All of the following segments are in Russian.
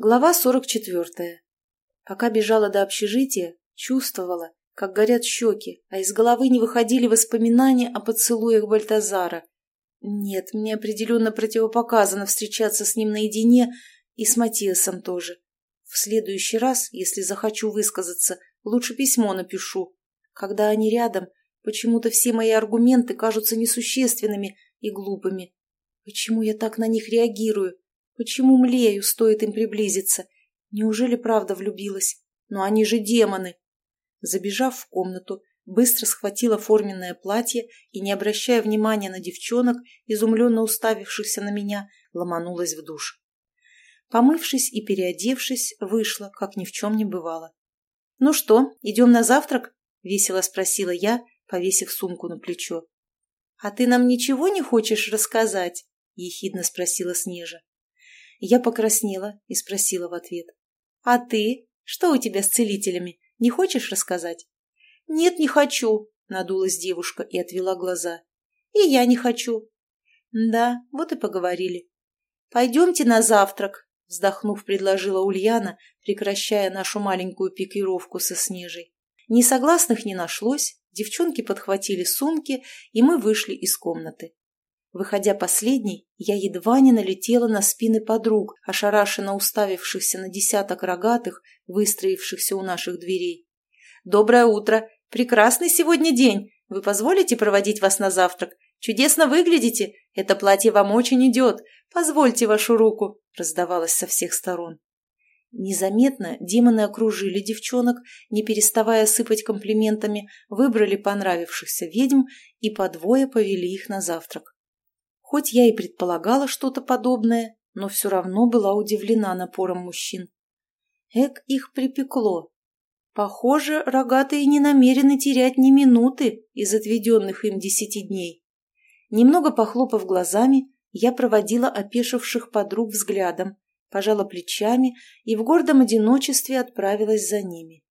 Глава 44. Пока бежала до общежития, чувствовала, как горят щеки, а из головы не выходили воспоминания о поцелуях Бальтазара. Нет, мне определенно противопоказано встречаться с ним наедине и с Матиасом тоже. В следующий раз, если захочу высказаться, лучше письмо напишу. Когда они рядом, почему-то все мои аргументы кажутся несущественными и глупыми. Почему я так на них реагирую? Почему млею, стоит им приблизиться? Неужели правда влюбилась? Но они же демоны. Забежав в комнату, быстро схватила форменное платье и, не обращая внимания на девчонок, изумленно уставившихся на меня, ломанулась в душ. Помывшись и переодевшись, вышла, как ни в чем не бывало. «Ну что, идем на завтрак?» — весело спросила я, повесив сумку на плечо. «А ты нам ничего не хочешь рассказать?» — ехидно спросила Снежа. Я покраснела и спросила в ответ. «А ты? Что у тебя с целителями? Не хочешь рассказать?» «Нет, не хочу», — надулась девушка и отвела глаза. «И я не хочу». «Да, вот и поговорили». «Пойдемте на завтрак», — вздохнув, предложила Ульяна, прекращая нашу маленькую пикировку со Снежей. Несогласных не нашлось, девчонки подхватили сумки, и мы вышли из комнаты. Выходя последней, я едва не налетела на спины подруг, ошарашенно уставившихся на десяток рогатых, выстроившихся у наших дверей. «Доброе утро! Прекрасный сегодня день! Вы позволите проводить вас на завтрак? Чудесно выглядите! Это платье вам очень идет! Позвольте вашу руку!» раздавалось со всех сторон. Незаметно демоны окружили девчонок, не переставая сыпать комплиментами, выбрали понравившихся ведьм и по двое повели их на завтрак. Хоть я и предполагала что-то подобное, но все равно была удивлена напором мужчин. Эк их припекло. Похоже, рогатые не намерены терять ни минуты из отведенных им десяти дней. Немного похлопав глазами, я проводила опешивших подруг взглядом, пожала плечами и в гордом одиночестве отправилась за ними.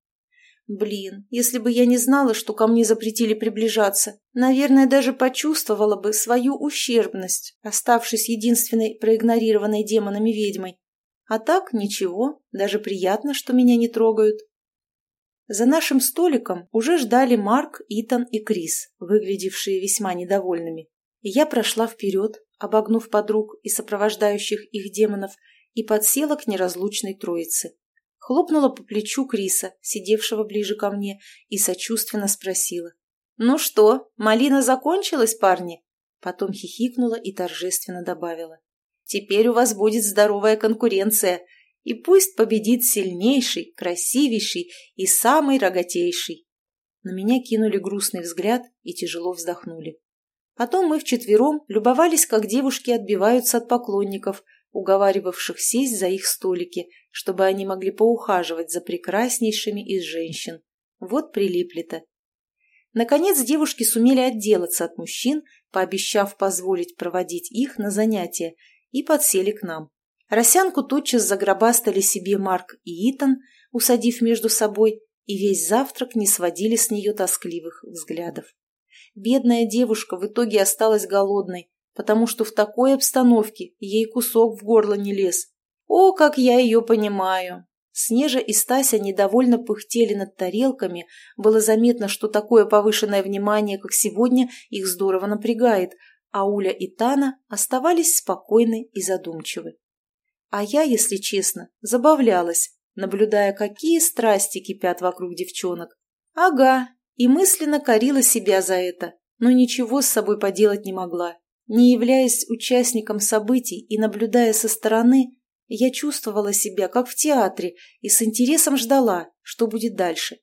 Блин, если бы я не знала, что ко мне запретили приближаться, наверное, даже почувствовала бы свою ущербность, оставшись единственной проигнорированной демонами ведьмой. А так ничего, даже приятно, что меня не трогают. За нашим столиком уже ждали Марк, Итан и Крис, выглядевшие весьма недовольными. Я прошла вперед, обогнув подруг и сопровождающих их демонов, и подсела к неразлучной троице хлопнула по плечу Криса, сидевшего ближе ко мне, и сочувственно спросила. «Ну что, малина закончилась, парни?» Потом хихикнула и торжественно добавила. «Теперь у вас будет здоровая конкуренция, и пусть победит сильнейший, красивейший и самый рогатейший». На меня кинули грустный взгляд и тяжело вздохнули. Потом мы вчетвером любовались, как девушки отбиваются от поклонников – уговаривавших сесть за их столики, чтобы они могли поухаживать за прекраснейшими из женщин. Вот прилипли-то. Наконец девушки сумели отделаться от мужчин, пообещав позволить проводить их на занятия, и подсели к нам. Росянку тотчас загробастали себе Марк и Итан, усадив между собой, и весь завтрак не сводили с нее тоскливых взглядов. Бедная девушка в итоге осталась голодной, потому что в такой обстановке ей кусок в горло не лез. О, как я ее понимаю! Снежа и Стася недовольно пыхтели над тарелками, было заметно, что такое повышенное внимание, как сегодня, их здорово напрягает, а Уля и Тана оставались спокойны и задумчивы. А я, если честно, забавлялась, наблюдая, какие страсти кипят вокруг девчонок. Ага, и мысленно корила себя за это, но ничего с собой поделать не могла. Не являясь участником событий и наблюдая со стороны, я чувствовала себя как в театре и с интересом ждала, что будет дальше.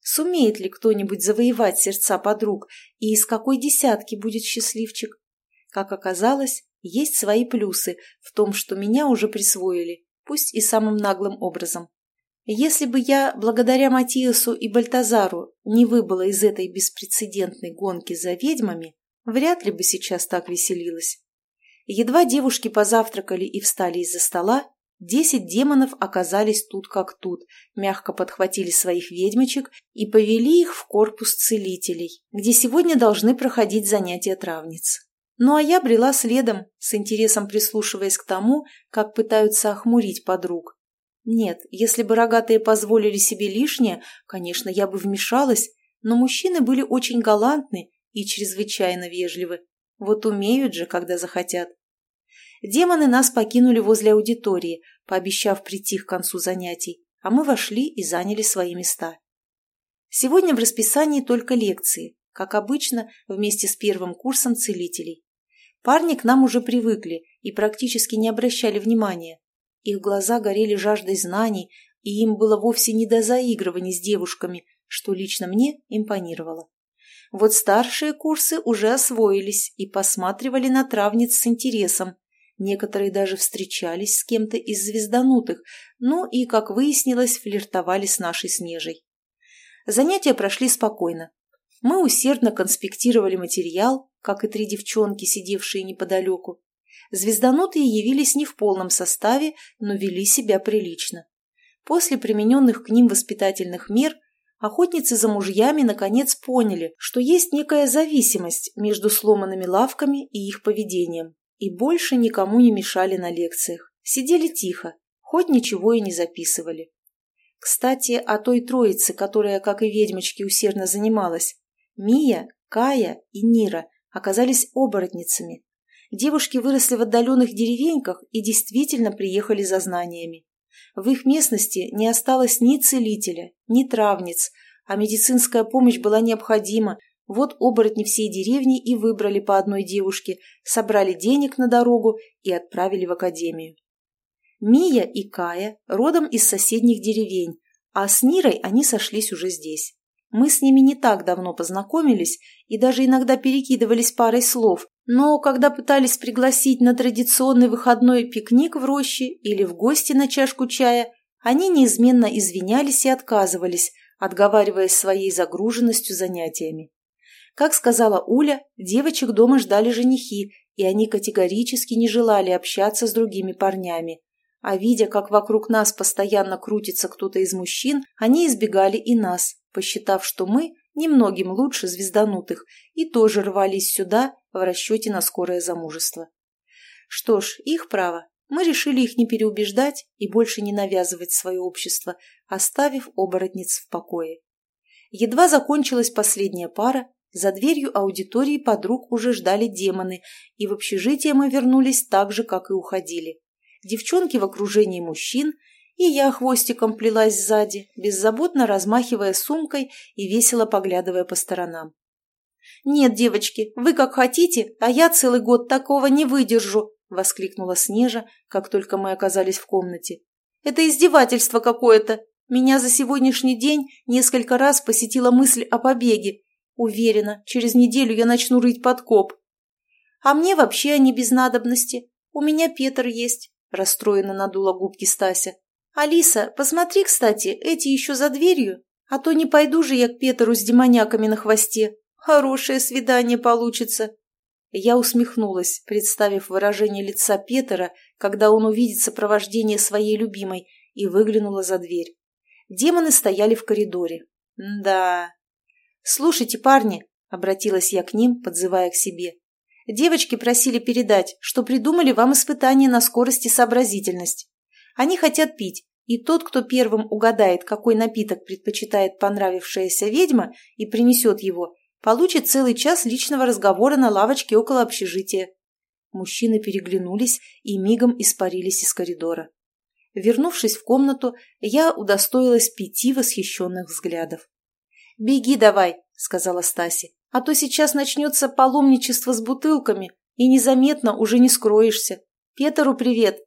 Сумеет ли кто-нибудь завоевать сердца подруг и из какой десятки будет счастливчик? Как оказалось, есть свои плюсы в том, что меня уже присвоили, пусть и самым наглым образом. Если бы я, благодаря Матиасу и Бальтазару, не выбыла из этой беспрецедентной гонки за ведьмами, Вряд ли бы сейчас так веселилась. Едва девушки позавтракали и встали из-за стола, десять демонов оказались тут как тут, мягко подхватили своих ведьмочек и повели их в корпус целителей, где сегодня должны проходить занятия травниц. Ну а я брела следом, с интересом прислушиваясь к тому, как пытаются охмурить подруг. Нет, если бы рогатые позволили себе лишнее, конечно, я бы вмешалась, но мужчины были очень галантны и чрезвычайно вежливы. Вот умеют же, когда захотят. Демоны нас покинули возле аудитории, пообещав прийти к концу занятий, а мы вошли и заняли свои места. Сегодня в расписании только лекции, как обычно, вместе с первым курсом целителей. Парни к нам уже привыкли и практически не обращали внимания. Их глаза горели жаждой знаний, и им было вовсе не до заигрываний с девушками, что лично мне импонировало. Вот старшие курсы уже освоились и посматривали на травниц с интересом. Некоторые даже встречались с кем-то из звезданутых, ну и, как выяснилось, флиртовали с нашей Снежей. Занятия прошли спокойно. Мы усердно конспектировали материал, как и три девчонки, сидевшие неподалеку. Звезданутые явились не в полном составе, но вели себя прилично. После примененных к ним воспитательных мер охотницы за мужьями наконец поняли, что есть некая зависимость между сломанными лавками и их поведением, и больше никому не мешали на лекциях, сидели тихо, хоть ничего и не записывали. Кстати, о той троице, которая, как и ведьмочки, усердно занималась. Мия, Кая и Нира оказались оборотницами. Девушки выросли в отдаленных деревеньках и действительно приехали за знаниями. В их местности не осталось ни целителя, ни травниц, а медицинская помощь была необходима. Вот оборотни всей деревни и выбрали по одной девушке, собрали денег на дорогу и отправили в академию. Мия и Кая родом из соседних деревень, а с Нирой они сошлись уже здесь. Мы с ними не так давно познакомились и даже иногда перекидывались парой слов, но когда пытались пригласить на традиционный выходной пикник в роще или в гости на чашку чая, они неизменно извинялись и отказывались, отговариваясь своей загруженностью занятиями. Как сказала Уля, девочек дома ждали женихи, и они категорически не желали общаться с другими парнями а видя, как вокруг нас постоянно крутится кто-то из мужчин, они избегали и нас, посчитав, что мы немногим лучше звезданутых, и тоже рвались сюда в расчете на скорое замужество. Что ж, их право. Мы решили их не переубеждать и больше не навязывать свое общество, оставив оборотниц в покое. Едва закончилась последняя пара, за дверью аудитории подруг уже ждали демоны, и в общежитие мы вернулись так же, как и уходили девчонки в окружении мужчин, и я хвостиком плелась сзади, беззаботно размахивая сумкой и весело поглядывая по сторонам. «Нет, девочки, вы как хотите, а я целый год такого не выдержу!» — воскликнула Снежа, как только мы оказались в комнате. «Это издевательство какое-то! Меня за сегодняшний день несколько раз посетила мысль о побеге. Уверена, через неделю я начну рыть подкоп. А мне вообще они без надобности. У меня Петр есть, – расстроенно надула губки Стася. «Алиса, посмотри, кстати, эти еще за дверью, а то не пойду же я к Петру с демоняками на хвосте. Хорошее свидание получится». Я усмехнулась, представив выражение лица Петра, когда он увидит сопровождение своей любимой, и выглянула за дверь. Демоны стояли в коридоре. «Да...» «Слушайте, парни», — обратилась я к ним, подзывая к себе, Девочки просили передать, что придумали вам испытание на скорость и сообразительность. Они хотят пить, и тот, кто первым угадает, какой напиток предпочитает понравившаяся ведьма и принесет его, получит целый час личного разговора на лавочке около общежития. Мужчины переглянулись и мигом испарились из коридора. Вернувшись в комнату, я удостоилась пяти восхищенных взглядов. «Беги давай», — сказала Стаси а то сейчас начнется паломничество с бутылками, и незаметно уже не скроешься. Петеру привет!»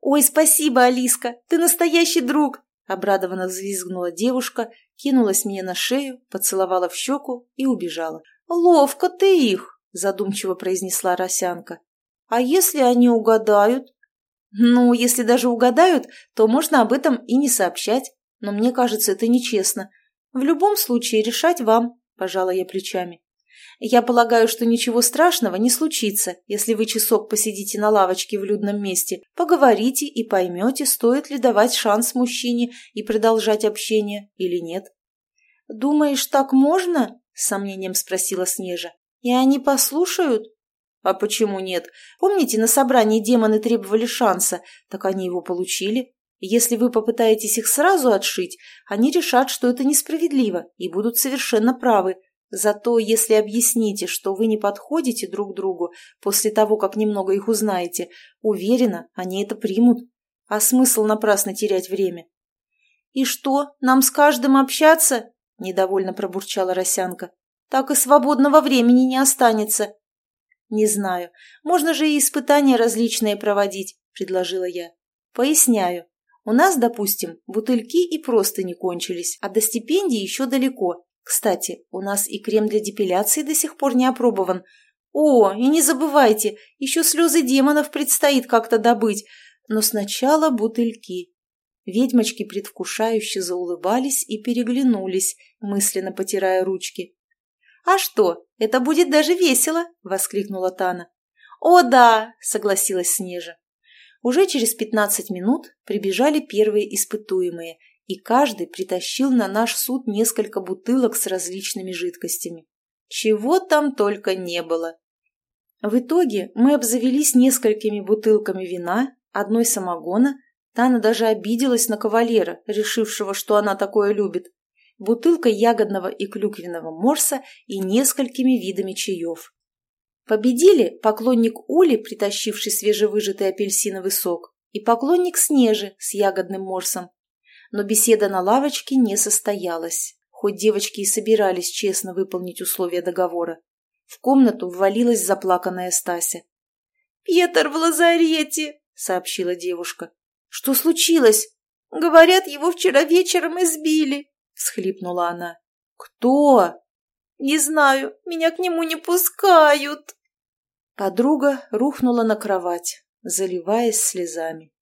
«Ой, спасибо, Алиска, ты настоящий друг!» Обрадованно взвизгнула девушка, кинулась мне на шею, поцеловала в щеку и убежала. «Ловко ты их!» – задумчиво произнесла Росянка. «А если они угадают?» «Ну, если даже угадают, то можно об этом и не сообщать, но мне кажется, это нечестно. В любом случае решать вам пожала я плечами. Я полагаю, что ничего страшного не случится, если вы часок посидите на лавочке в людном месте, поговорите и поймете, стоит ли давать шанс мужчине и продолжать общение или нет. «Думаешь, так можно?» – с сомнением спросила Снежа. «И они послушают?» «А почему нет? Помните, на собрании демоны требовали шанса, так они его получили. Если вы попытаетесь их сразу отшить, они решат, что это несправедливо, и будут совершенно правы. Зато если объясните, что вы не подходите друг другу после того, как немного их узнаете, уверена, они это примут. А смысл напрасно терять время? «И что, нам с каждым общаться?» – недовольно пробурчала Росянка. «Так и свободного времени не останется». «Не знаю. Можно же и испытания различные проводить», – предложила я. «Поясняю. У нас, допустим, бутыльки и просто не кончились, а до стипендии еще далеко. Кстати, у нас и крем для депиляции до сих пор не опробован. О, и не забывайте, еще слезы демонов предстоит как-то добыть. Но сначала бутыльки. Ведьмочки предвкушающе заулыбались и переглянулись, мысленно потирая ручки. «А что, это будет даже весело!» – воскликнула Тана. «О, да!» – согласилась Снежа. Уже через пятнадцать минут прибежали первые испытуемые, и каждый притащил на наш суд несколько бутылок с различными жидкостями. Чего там только не было. В итоге мы обзавелись несколькими бутылками вина, одной самогона, Тана даже обиделась на кавалера, решившего, что она такое любит, бутылкой ягодного и клюквенного морса и несколькими видами чаев. Победили поклонник Ули, притащивший свежевыжатый апельсиновый сок, и поклонник Снежи с ягодным морсом. Но беседа на лавочке не состоялась, хоть девочки и собирались честно выполнить условия договора. В комнату ввалилась заплаканная Стася. «Петр в лазарете!» — сообщила девушка. «Что случилось?» «Говорят, его вчера вечером избили», — всхлипнула она. «Кто?» «Не знаю, меня к нему не пускают». Подруга рухнула на кровать, заливаясь слезами.